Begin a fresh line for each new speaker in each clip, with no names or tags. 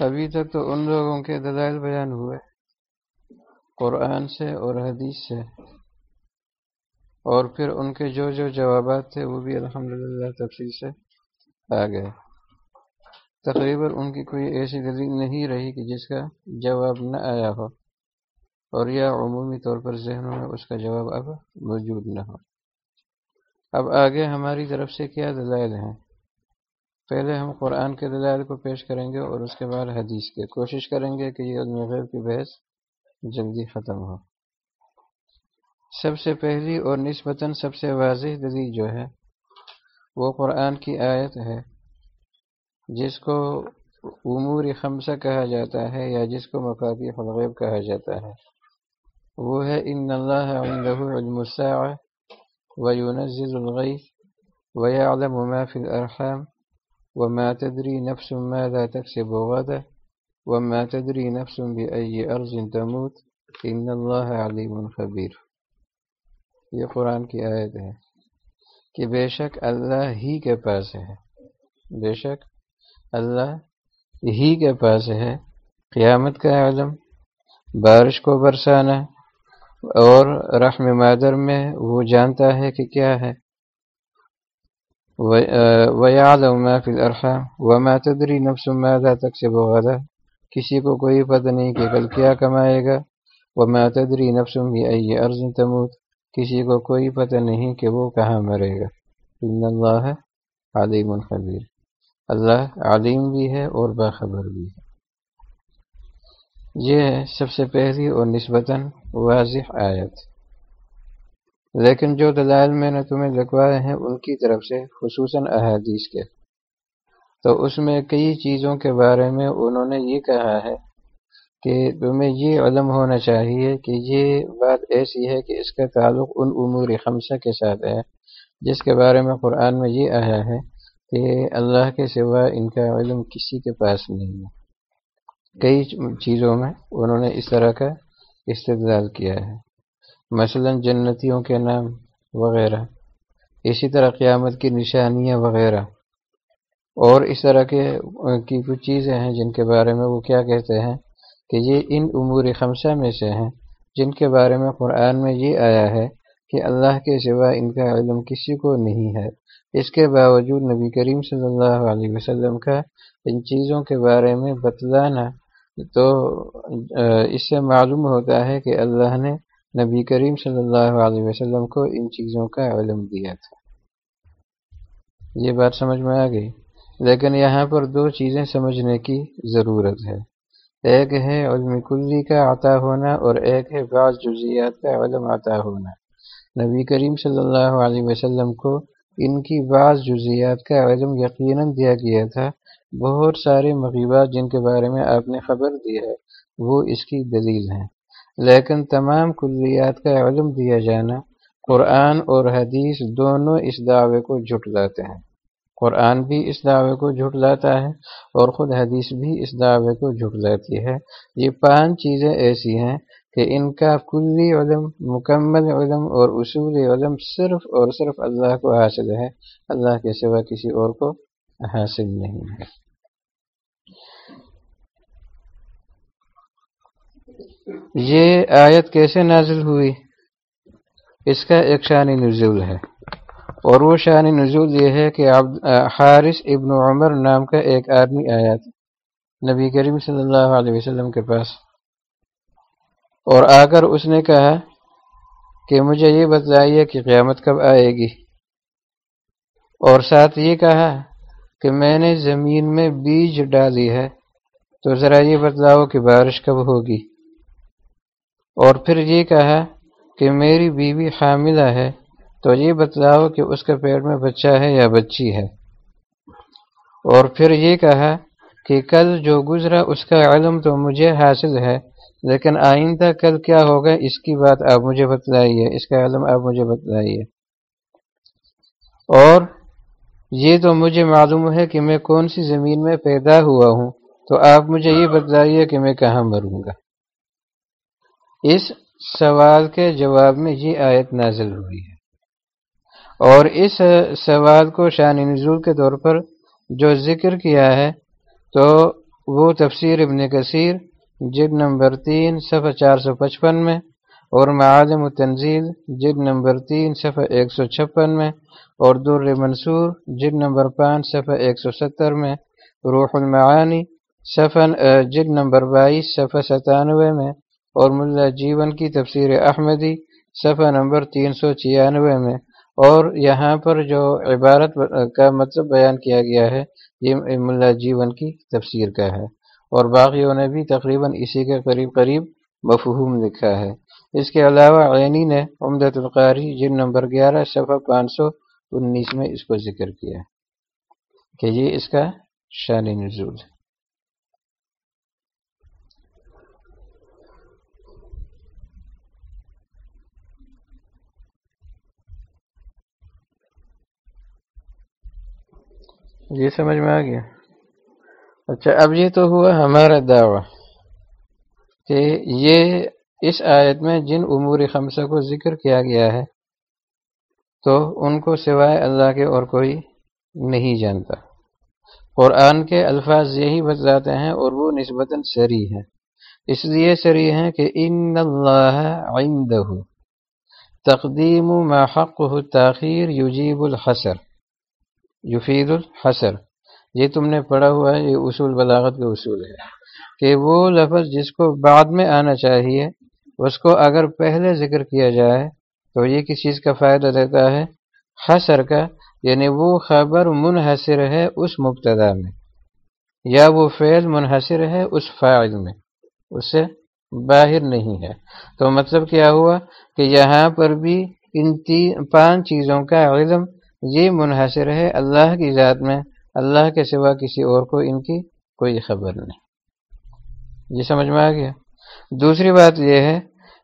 ابھی تک تو ان لوگوں کے دلائل بیان ہوئے۔ قرآن سے اور حدیث سے۔ اور پھر ان کے جو جو جوابات تھے وہ بھی الحمدللہ تفصیل سے آ گئے۔ تقریباً ان کی کوئی ایسی دلیل نہیں رہی کہ جس کا جواب نہ آیا ہو۔ اور یا عمومی طور پر ذہنوں میں اس کا جواب اب موجود نہ ہو۔ اب آگے ہماری طرف سے کیا دلائل ہیں؟ پہلے ہم قرآن کے دلائل کو پیش کریں گے اور اس کے بعد حدیث کے۔ کوشش کریں گے کہ یہ علم غیب کی بحث جلدی ختم ہو۔ سب سے پہلی اور نسبتاً سب سے واضح دلیل جو ہے، وہ قرآن کی آیت ہے، جس کو امور خمسہ کہا جاتا ہے یا جس کو مفادی الغیب کہا جاتا ہے۔ وہ ہے، ان اللہ عنده علم الساعة وينزل الغيث ويعلم ما في الأرحام وما تدري نفس ماذا تكسب غدا وما تدري نفس بأي أرض تموت ان اللہ علیم خبیر یہ قرآن کی آیت ہے کہ بے شک اللہ ہی کے پاس ہے۔ بے شک اللہ ہی کے پاس ہے۔ قیامت کا علم بارش کو برسانا اور رحم مادر میں وہ جانتا ہے کہ کیا ہے۔ وَيَعْلَمُ فِي الْأَرْحَامِ، وَمَا تَدْرِي نَفْسٌ مَاذَا تَكْسِبُ غَدًا، کسی کو کوئی پتہ نہیں کہ کل کیا کمائے گا، وَمَا تَدْرِي نَفْسٌ بِأَيِّ أَرْضٍ تَمُوتُ، کسی کو کوئی پتہ نہیں کہ وہ کہاں مرے گا۔ ان اللہ علیم خبیر اللہ علیم بھی ہے اور باخبر بھی ہے۔ یہ ہے سب سے پہلی اور نسبتاً واضح آیت۔ لیکن جو دلائل میں نے تمہیں لکھوائے ہیں، ان کی طرف سے، خصوصاً احادیث کے۔ تو اس میں کئی چیزوں کے بارے میں انہوں نے یہ کہا ہے کہ تمہیں یہ علم ہونا چاہیے کہ یہ بات ایسی ہے کہ اس کا تعلق ان امور خمسہ کے ساتھ ہے، جس کے بارے میں قرآن میں یہ آیا ہے کہ اللہ کے سوا ان کا علم کسی کے پاس نہیں ہے۔ کئی چیزوں میں انہوں نے اس طرح کا استدلال کیا ہے۔ مثلا جنتیوں کے نام وغیرہ، اسی طرح قیامت کی نشانیاں وغیرہ۔ اور اس طرح کے کی کچھ چیزیں ہیں جن کے بارے میں وہ کیا کہتے ہیں کہ یہ ان امور خمسہ میں سے ہیں جن کے بارے میں قرآن میں یہ آیا ہے کہ اللہ کے سوا ان کا علم کسی کو نہیں ہے۔ اس کے باوجود نبی کریم صلی اللہ علیہ وسلم کا ان چیزوں کے بارے میں بتلانا تو اس سے معلوم ہوتا ہے کہ اللہ نے نبی کریم صلی اللہ علیہ وسلم کو ان چیزوں کا علم دیا تھا۔ یہ بات سمجھ میں آ گئی۔ لیکن یہاں پر دو چیزیں سمجھنے کی ضرورت ہے۔ ایک ہے علم کلی کا عطا ہونا اور ایک ہے بعض جزیات کا علم عطا ہونا۔ نبی کریم صلی اللہ علیہ وسلم کو ان کی بعض جزیات کا علم یقیناً دیا گیا تھا۔ بہت سارے مغیبات جن کے بارے میں آپ نے خبر دی ہے، وہ اس کی دلیل ہیں۔ لیکن تمام کلیات کا علم دیا جانا قرآن اور حدیث دونوں اس دعوے کو جھٹلاتے ہیں۔ قرآن بھی اس دعوے کو جھٹلاتا ہے اور خود حدیث بھی اس دعوے کو جھٹلاتی ہے۔ یہ پانچ چیزیں ایسی ہیں کہ ان کا کلی علم، مکمل علم اور اصول علم صرف اور صرف اللہ کو حاصل ہے۔ اللہ کے سوا کسی اور کو حاصل نہیں ہے۔ یہ آیت کیسے نازل ہوئی؟ اس کا ایک شانی نزول ہے۔ اور وہ شانی نزول یہ ہے کہ حارث ابن عمر نام کا ایک آدمی آیا تھا نبی کریم صلی اللہ علیہ وسلم کے پاس۔ اور آ کر اس نے کہا کہ مجھے یہ بتلائیے کہ قیامت کب آئے گی۔ اور ساتھ یہ کہا کہ میں نے زمین میں بیج ڈالی ہے تو ذرا یہ بتلاؤ کہ بارش کب ہوگی۔ اور پھر یہ کہا کہ میری بیوی حاملہ ہے، تو یہ بتلاؤ کہ اس کے پیٹ میں بچہ ہے یا بچی ہے؟ اور پھر یہ کہا کہ کل جو گزرا اس کا علم تو مجھے حاصل ہے، لیکن آئندہ کل کیا ہوگا؟ اس کی بات آپ مجھے بتلائیے، اس کا علم آپ مجھے بتلائیے۔ اور یہ تو مجھے معلوم ہے کہ میں کون سی زمین میں پیدا ہوا ہوں، تو آپ مجھے یہ بتلائیے کہ میں کہاں مروں گا۔ اس سوال کے جواب میں یہ آیت نازل ہوئی ہے۔ اور اس سوال کو شان نزول کے طور پر جو ذکر کیا ہے، تو وہ تفسیر ابن کثیر جد نمبر تین، صفحہ چار سو پچپن میں، اور معالم و تنزیل جد نمبر تین، صفحہ ایک سو چھپن میں، اور در منصور جد نمبر پانچ، صفحہ ایک سو ستر میں، روح المعانی، صفحہ جد نمبر بائیس، صفحہ ستانوے میں اور ملا جیون کی تفسیر احمدی، صفحہ نمبر تین سو چھیانوے میں۔ اور یہاں پر جو عبارت کا مطلب بیان کیا گیا ہے، یہ ملا جیون کی تفسیر کا ہے۔ اور باقیوں نے بھی تقریباً اسی کے قریب قریب مفہوم لکھا ہے۔ اس کے علاوہ عینی نے امدت القاری جن نمبر گیارہ، صفحہ پانچ سو انیس میں اس کو ذکر کیا کہ یہ اس کا شان نزول ہے۔ یہ سمجھ میں آ گیا۔ اچھا اب یہ تو ہوا ہمارا دعویٰ کہ یہ اس آیت میں جن امور خمسہ کو ذکر کیا گیا ہے، تو ان کو سوائے اللہ کے اور کوئی نہیں جانتا۔ قرآن کے الفاظ یہی بتلاتے ہیں اور وہ نسبتاً سری ہیں۔ اس لیے سری ہیں کہ ان اللہ عندہ تقدیم ما حق تاخیر یجیب الحسر یفید الحسر۔ یہ تم نے پڑھا ہوا ہے، یہ اصول بلاغت کا اصول ہے کہ وہ لفظ جس کو بعد میں آنا چاہیے، اس کو اگر پہلے ذکر کیا جائے، تو یہ کس چیز کا فائدہ دیتا ہے؟ حسر کا یعنی وہ خبر منحصر ہے اس مبتدا میں، یا وہ فعل منحصر ہے اس فائل میں، اس سے باہر نہیں ہے۔ تو مطلب کیا ہوا؟ کہ یہاں پر بھی ان تین، پانچ چیزوں کا علم یہ منحصر ہے اللہ کی ذات میں، اللہ کے سوا کسی اور کو ان کی کوئی خبر نہیں۔ یہ سمجھ میں آ گیا۔ دوسری بات یہ ہے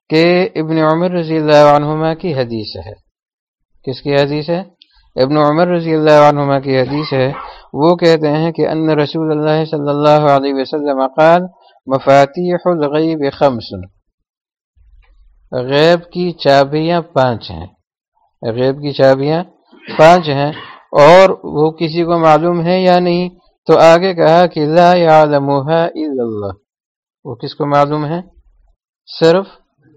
کہ ابن عمر رضی اللہ عنہما کی حدیث ہے۔ کس کی حدیث ہے؟ ابن عمر رضی اللہ عنہما کی حدیث ہے۔ وہ کہتے ہیں کہ ان رسول اللہ صلی اللہ علیہ وسلم قال، مفاتیح الغیب خمس۔ غیب کی چابیاں پانچ ہیں۔ غیب کی چابیاں پانچ ہیں۔ اور وہ کسی کو معلوم ہے یا نہیں؟ تو آگے کہا کہ لا الا اللہ۔ وہ کس کو معلوم ہے؟ صرف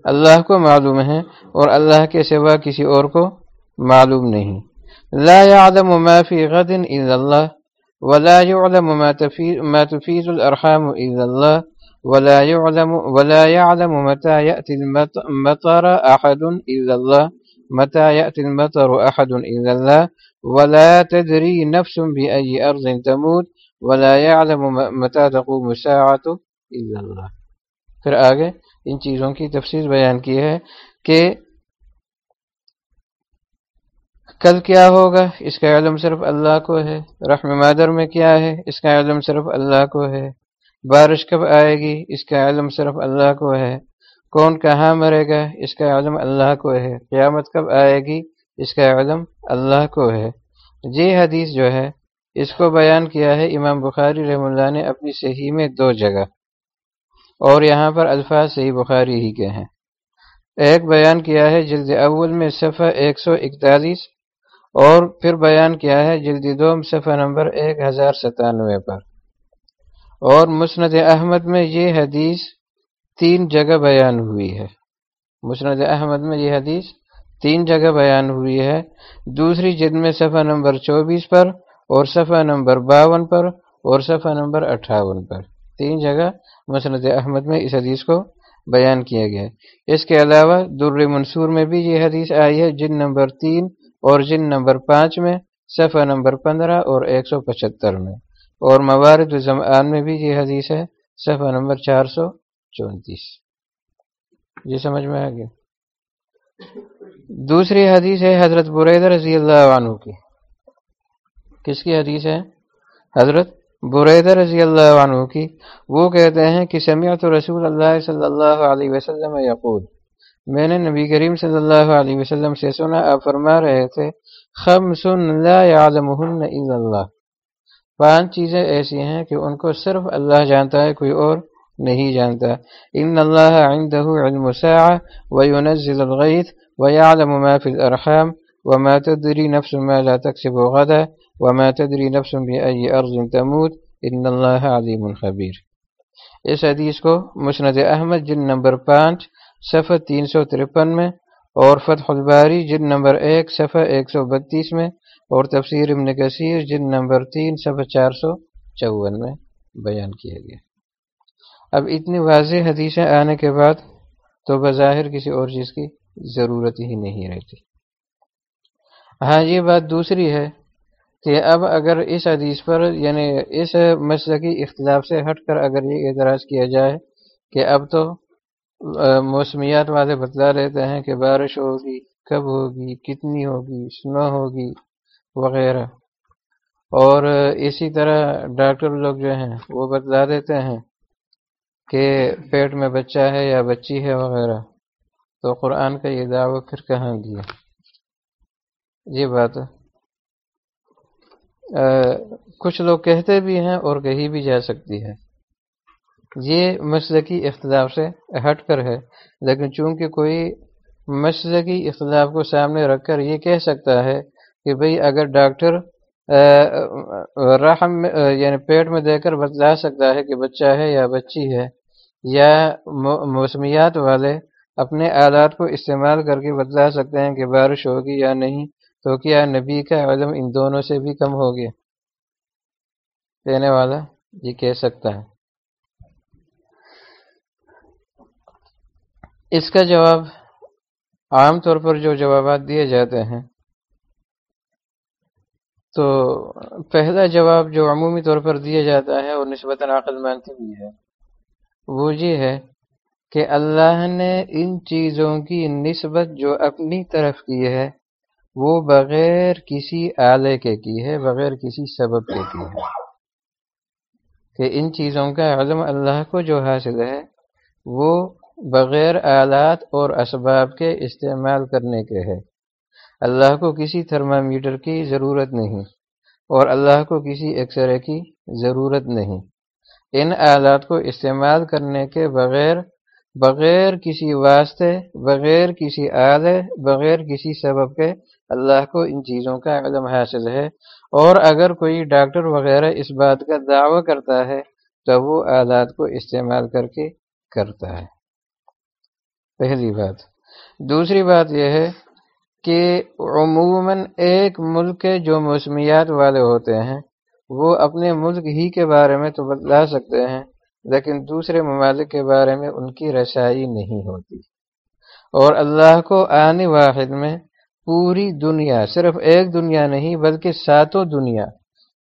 اللہ کو معلوم ہے اور اللہ کے سوا کسی اور کو معلوم نہیں۔ لا يعلم ما في غد الا الله ولا يعلم ما ما تفيد الارحام الا الله ولا يعلم ولا يعلم متى ياتي المطر احد الا الله متى يأتي المطر أحد إلا الله ولا تدري نفس بأي أرض تموت ولا يعلم متى تقوم الساعة إلا الله. پھر آگے ان چیزوں کی تفصیل بیان کی ہے کہ کل کیا ہوگا؟ اس کا علم صرف اللہ کو ہے. رحم مادر میں کیا ہے؟ اس کا علم صرف اللہ کو ہے. بارش کب آئے گی؟ اس کا علم صرف اللہ کو ہے. کون کہاں مرے گا؟ اس کا علم اللہ کو ہے۔ قیامت کب آئے گی؟ اس کا علم اللہ کو ہے۔ یہ حدیث جو ہے، اس کو بیان کیا ہے امام بخاری رحم اللہ نے اپنی صحیح میں دو جگہ۔ اور یہاں پر الفاظ صحیح بخاری ہی کے ہیں۔ ایک بیان کیا ہے جلد اول میں صفحہ ایک سو اکتالیس، اور پھر بیان کیا ہے جلد دوم صفحہ نمبر ایک ہزار ستانوے پر۔ اور مسند احمد میں یہ حدیث تین جگہ بیان ہوئی ہے۔ مسند احمد میں یہ حدیث تین جگہ بیان ہوئی ہے۔ دوسری جد میں صفحہ نمبر چوبیس پر اور صفحہ نمبر باون پر اور صفحہ نمبر اٹھاون پر۔ تین جگہ مسند احمد میں اس حدیث کو بیان کیا گیا۔ ہے اس کے علاوہ در منصور میں بھی یہ حدیث آئی ہے۔ جن نمبر تین اور جن نمبر پانچ میں صفحہ نمبر پندرہ اور ایک سو پچہتر میں اور موارد زمان میں بھی یہ حدیث ہے۔ صفحہ نمبر چار سو چونتیس۔ یہ سمجھ میں آ گیا۔ دوسری حدیث ہے حضرت برید رضی اللہ عنہ کی۔ کس کی حدیث ہے؟ حضرت برید رضی اللہ عنہ کی۔ وہ کہتے ہیں کہ سمیعت رسول اللہ صلی اللہ علیہ وسلم یقول، میں نے نبی کریم صلی اللہ علیہ وسلم سے سنا، آپ فرما رہے تھے خمس لا يعلمهن الا اللہ۔ پانچ چیزیں ایسی ہیں کہ ان کو صرف اللہ جانتا ہے، کوئی اور نہیں جانتا۔ ان اللہ عنده علم ساعة وينزل الغيث ويعلم ما في الارحام وما تدري نفس ما لا تكسب غدا وما تدري نفس بأي أرض تموت۔ ان اللہ علیم الخبیر۔ اس حدیث کو مسند احمد جن نمبر پانچ، صفحہ تین سو ترپن میں اور فتح الباری جن نمبر ایک، صفحہ ایک سو بتیس میں اور تفسیر ابن کثیر جن نمبر تین، صفحہ چار سو چون میں بیان کیا گیا۔ اب اتنی واضح حدیثیں آنے کے بعد تو بظاہر کسی اور چیز کی ضرورت ہی نہیں رہتی۔ ہاں یہ بات دوسری ہے کہ اب اگر اس حدیث پر یعنی اس مسلقی اختلاف سے ہٹ کر اگر یہ اعتراض کیا جائے کہ اب تو موسمیات والے بتلا لیتے ہیں کہ بارش ہوگی، کب ہوگی، کتنی ہوگی، سنو ہوگی وغیرہ۔ اور اسی طرح ڈاکٹر لوگ جو ہیں وہ بتلا دیتے ہیں کہ پیٹ میں بچہ ہے یا بچی ہے وغیرہ، تو قرآن کا یہ دعویٰ پھر کہاں دیا؟ یہ بات کچھ لوگ کہتے بھی ہیں اور کہی بھی جا سکتی ہے۔ یہ مسلقی اختلاف سے ہٹ کر ہے، لیکن چونکہ کوئی مسلقی اختلاف کو سامنے رکھ کر یہ کہہ سکتا ہے کہ بھئی اگر ڈاکٹر رحم یعنی پیٹ میں دے کر بتلا سکتا ہے کہ بچہ ہے یا بچی ہے، یا موسمیات والے اپنے آلات کو استعمال کر کے بتلا سکتے ہیں کہ بارش ہوگی یا نہیں، تو کیا نبی کا علم ان دونوں سے بھی کم ہو گیا؟ کہنے والا یہ کہہ سکتا ہے۔ اس کا جواب عام طور پر جو جوابات دیے جاتے ہیں تو پہلا جواب جو عمومی طور پر دیا جاتا ہے اور نسبتاً عقل مانتی بھی ہے وہ یہ ہے کہ اللہ نے ان چیزوں کی نسبت جو اپنی طرف کی ہے، وہ بغیر کسی آلے کے کی ہے، بغیر کسی سبب کے کی ہے۔ کہ ان چیزوں کا علم اللہ کو جو حاصل ہے، وہ بغیر آلات اور اسباب کے استعمال کرنے کے ہے۔ اللہ کو کسی تھرمامیٹر کی ضرورت نہیں اور اللہ کو کسی ایکسرے کی ضرورت نہیں۔ ان آلات کو استعمال کرنے کے بغیر بغیر کسی واسطے، بغیر کسی آلے، بغیر کسی سبب کے اللہ کو ان چیزوں کا علم حاصل ہے۔ اور اگر کوئی ڈاکٹر وغیرہ اس بات کا دعوی کرتا ہے، تو وہ آلات کو استعمال کر کے کرتا ہے۔ پہلی بات۔ دوسری بات یہ ہے کہ عموماً ایک ملک کے جو موسمیات والے ہوتے ہیں، وہ اپنے ملک ہی کے بارے میں تو بتلا سکتے ہیں، لیکن دوسرے ممالک کے بارے میں ان کی رسائی نہیں ہوتی۔ اور اللہ کو آنے واحد میں پوری دنیا، صرف ایک دنیا نہیں، بلکہ ساتوں دنیا،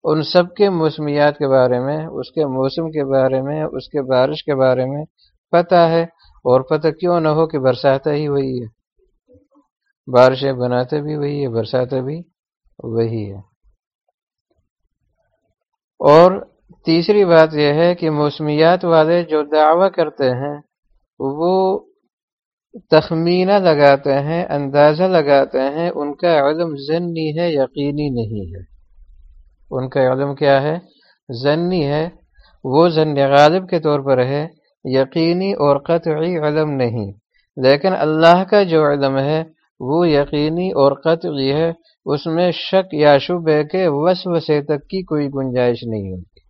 ان سب کے موسمیات کے بارے میں، اس کے موسم کے بارے میں، اس کے بارش کے بارے میں پتہ ہے۔ اور پتہ کیوں نہ ہو کہ برساتیں ہی وہی ہے۔ بارشیں بناتے بھی وہی ہے برساتیں بھی وہی ہے۔ اور تیسری بات یہ ہے کہ موسمیات والے جو دعویٰ کرتے ہیں، وہ تخمینہ لگاتے ہیں، اندازہ لگاتے ہیں، ان کا علم ضنی ہے، یقینی نہیں ہے۔ ان کا علم کیا ہے؟ ضنی ہے۔ وہ ضن غالب کے طور پر ہے، یقینی اور قطعی علم نہیں۔ لیکن اللہ کا جو علم ہے وہ یقینی اور قطعی ہے، اس میں شک یا شبے کے وسوسے تک کی کوئی گنجائش نہیں ہوتی۔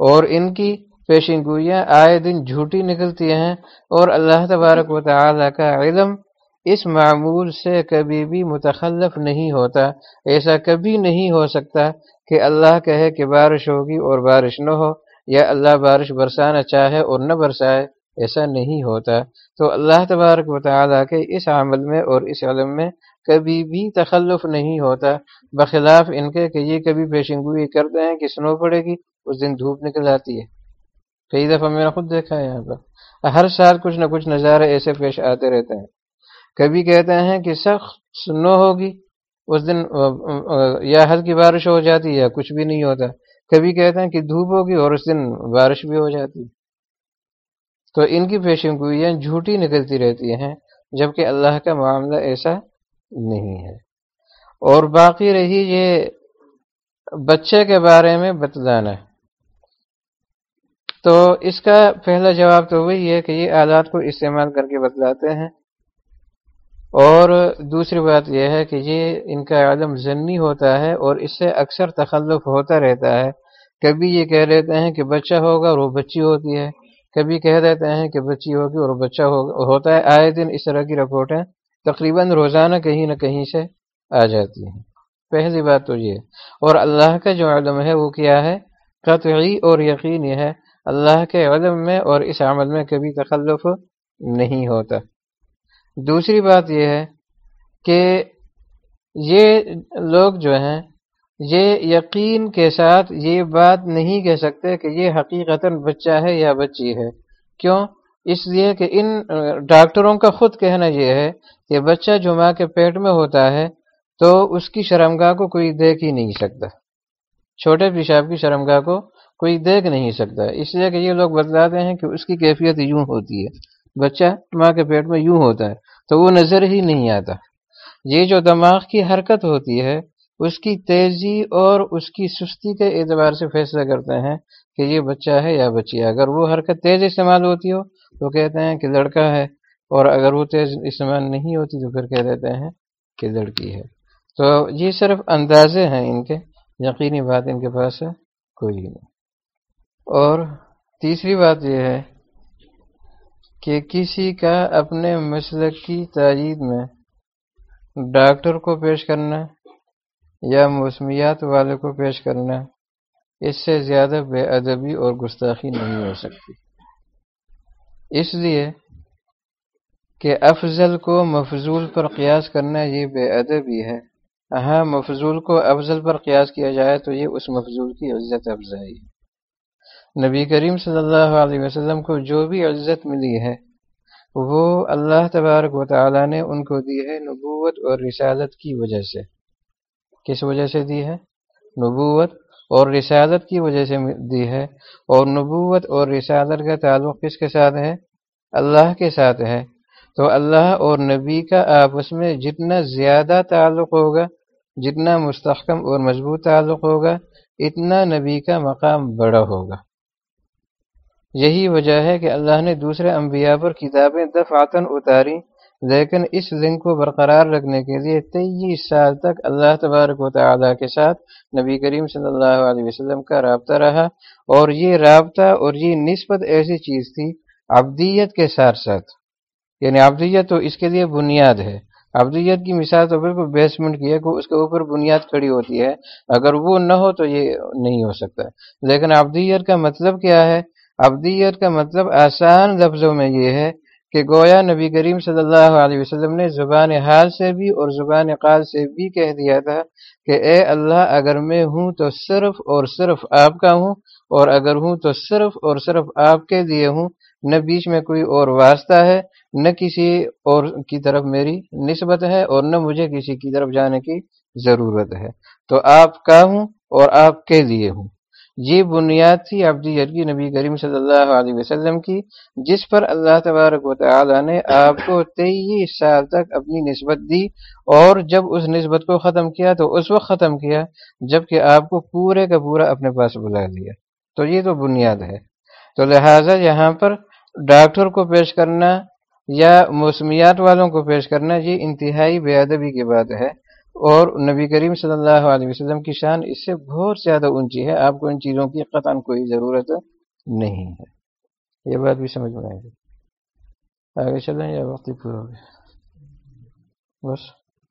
اور ان کی پیشن گوئیاں آئے دن جھوٹی نکلتی ہیں اور اللہ تبارک و تعالی کا علم اس معمول سے کبھی بھی متخلف نہیں ہوتا، ایسا کبھی نہیں ہو سکتا کہ اللہ کہے کہ بارش ہوگی اور بارش نہ ہو، یا اللہ بارش برسانا چاہے اور نہ برسائے۔ ایسا نہیں ہوتا۔ تو اللہ تبارک و تعالیٰ کے اس عمل میں اور اس علم میں کبھی بھی تخلف نہیں ہوتا۔ بخلاف ان کے کہ یہ کبھی پیشنگوئی کرتے ہیں کہ سنو پڑے گی، اس دن دھوپ نکل آتی ہے۔ کئی دفعہ میں نے خود دیکھا ہے یہاں پر۔ ہر سال کچھ نہ کچھ نظارے ایسے پیش آتے رہتے ہیں۔ کبھی کہتے ہیں کہ سخت سنو ہوگی، اس دن یا ہلکی بارش ہو جاتی یا کچھ بھی نہیں ہوتا۔ کبھی کہتے ہیں کہ دھوپ ہوگی اور اس دن بارش بھی ہو جاتی۔ تو ان کی پیشن گوئیاں جھوٹی نکلتی رہتی ہیں، جبکہ اللہ کا معاملہ ایسا نہیں ہے۔ اور باقی رہی یہ بچے کے بارے میں بتلانا۔ تو اس کا پہلا جواب تو وہی ہے کہ یہ آلات کو استعمال کر کے بتلاتے ہیں۔ اور دوسری بات یہ ہے کہ یہ ان کا عالم ضنی ہوتا ہے اور اس سے اکثر تخلف ہوتا رہتا ہے۔ کبھی یہ کہہ دیتے ہیں کہ بچہ ہوگا اور وہ بچی ہوتی ہے۔ کبھی کہہ دیتے ہیں کہ بچی ہوگی اور بچہ ہوتا ہے۔ آئے دن اس طرح کی رپورٹیں تقریباً روزانہ کہیں نہ کہیں سے آ جاتی ہیں۔ پہلی بات تو یہ، اور اللہ کا جو علم ہے وہ کیا ہے؟ قطعی اور یقینی ہے۔ اللہ کے علم میں اور اس عمل میں کبھی تخلف نہیں ہوتا۔ دوسری بات یہ ہے کہ یہ لوگ جو ہیں یہ یقین کے ساتھ یہ بات نہیں کہہ سکتے کہ یہ حقیقت بچہ ہے یا بچی ہے۔ کیوں؟ اس لیے کہ ان ڈاکٹروں کا خود کہنا یہ ہے کہ بچہ جو ماں کے پیٹ میں ہوتا ہے تو اس کی شرمگاہ کو کوئی دیکھ ہی نہیں سکتا۔ چھوٹے پیشاب کی شرمگاہ کو کوئی دیکھ نہیں سکتا۔ اس لیے کہ یہ لوگ بتلاتے ہیں کہ اس کی کیفیت یوں ہوتی ہے۔ بچہ ماں کے پیٹ میں یوں ہوتا ہے تو وہ نظر ہی نہیں آتا۔ یہ جو دماغ کی حرکت ہوتی ہے اس کی تیزی اور اس کی سستی کے اعتبار سے فیصلہ کرتے ہیں کہ یہ بچہ ہے یا بچی ہے۔ اگر وہ حرکت تیز استعمال ہوتی ہو تو کہتے ہیں کہ لڑکا ہے، اور اگر وہ تیز استعمال نہیں ہوتی تو پھر کہہ دیتے ہیں کہ لڑکی ہے۔ تو یہ صرف اندازے ہیں ان کے، یقینی بات ان کے پاس ہے کوئی نہیں۔ اور تیسری بات یہ ہے کہ کسی کا اپنے مسلک کی تائید میں ڈاکٹر کو پیش کرنا یا موسمیات والے کو پیش کرنا، اس سے زیادہ بے ادبی اور گستاخی نہیں ہو سکتی۔ اس لیے کہ افضل کو مفضول پر قیاس کرنا یہ بے ادبی ہے۔ ہاں مفضول کو افضل پر قیاس کیا جائے تو یہ اس مفضول کی عزت افزائی نبی کریم صلی اللہ علیہ وسلم کو جو بھی عزت ملی ہے، وہ اللہ تبارک و تعالی نے ان کو دی ہے نبوت اور رسالت کی وجہ سے۔ کس وجہ سے دی ہے؟ نبوت اور رسالت کی وجہ سے دی ہے۔ اور نبوت اور رسالت کا تعلق کس کے ساتھ ہے؟ اللہ کے ساتھ ہے۔ تو اللہ اور نبی کا آپس میں جتنا زیادہ تعلق ہوگا، جتنا مستحکم اور مضبوط تعلق ہوگا، اتنا نبی کا مقام بڑا ہوگا۔ یہی وجہ ہے کہ اللہ نے دوسرے انبیاء پر کتابیں دفعتاً اتاری۔ لیکن اس لنک کو برقرار رکھنے کے لیے تیئیس سال تک اللہ تبارک و تعالیٰ کے ساتھ نبی کریم صلی اللہ علیہ وسلم کا رابطہ رہا اور یہ رابطہ اور یہ نسبت ایسی چیز تھی ابدیت کے ساتھ ساتھ۔ یعنی ابدیت تو اس کے لیے بنیاد ہے۔ ابدیت کی مثال تو بالکل بیسمنٹ کی ہے کہ اس کے اوپر بنیاد کھڑی ہوتی ہے۔ اگر وہ نہ ہو تو یہ نہیں ہو سکتا۔ لیکن ابدیت کا مطلب کیا ہے؟ ابدیت کا مطلب آسان لفظوں میں یہ ہے کہ گویا نبی کریم صلی اللہ علیہ وسلم نے زبان حال سے بھی اور زبان قال سے بھی کہہ دیا تھا کہ اے اللہ، اگر میں ہوں تو صرف اور صرف آپ کا ہوں، اور اگر ہوں تو صرف اور صرف آپ کے لیے ہوں، نہ بیچ میں کوئی اور واسطہ ہے، نہ کسی اور کی طرف میری نسبت ہے، اور نہ مجھے کسی کی طرف جانے کی ضرورت ہے۔ تو آپ کا ہوں اور آپ کے لیے ہوں۔ یہ بنیاد تھی ابدیت کی نبی کریم صلی اللہ علیہ وسلم کی، جس پر اللہ تبارک و تعالی نے آپ کو تیئیس سال تک اپنی نسبت دی اور جب اس نسبت کو ختم کیا تو اس وقت ختم کیا جبکہ آپ کو پورے کا پورا اپنے پاس بلا دیا تو یہ تو بنیاد ہے۔ تو لہٰذا یہاں پر ڈاکٹر کو پیش کرنا یا موسمیات والوں کو پیش کرنا یہ انتہائی بے ادبی کی بات ہے۔ اور نبی کریم صلی اللہ علیہ وسلم کی شان اس سے بہت زیادہ اونچی ہے۔ آپ کو ان چیزوں کی قطن کوئی ضرورت نہیں ہے۔ یہ بات بھی سمجھ میں آئے گی آگے چلیں یا وقت پورا ہو گیا۔ بس۔